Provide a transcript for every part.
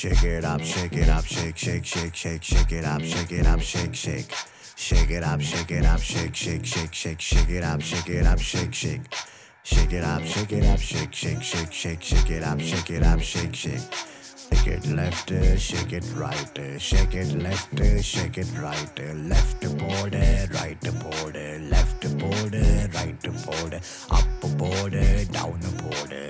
Shake it up, shake it up, shake, shake, shake, shake, shake it up, shake it up, shake, shake. Shake it up, shake it up, shake, shake, shake, shake, shake it up, shake it up, shake, shake. Shake it up, shake it up, shake, shake, shake, shake, shake it up, shake it up, shake, shake. Shake it left, uh, shake it right, uh, shake it left, uh, shake it right, uh, left border, right border, left border, right border, up border, down border,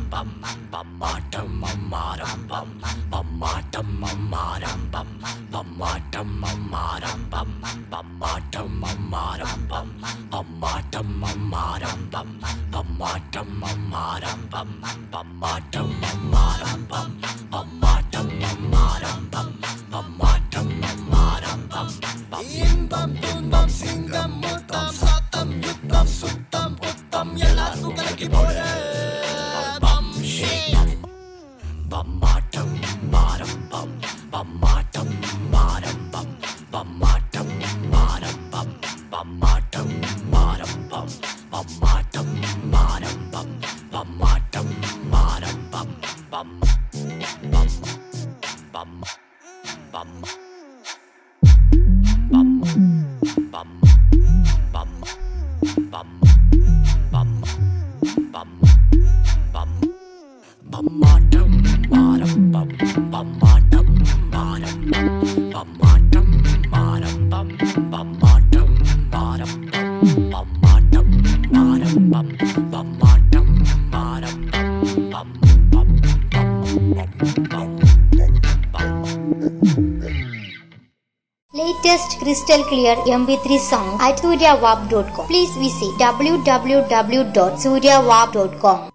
bum bum bum Bummatum maram bum bummatum maram bum bummatum maram bum bummatum maram bum bummatum maram bum bummatum maram bum bum bum bum bum bum bum Latest crystal clear MP3 song at suryawap.com. Please visit www.suryawap.com.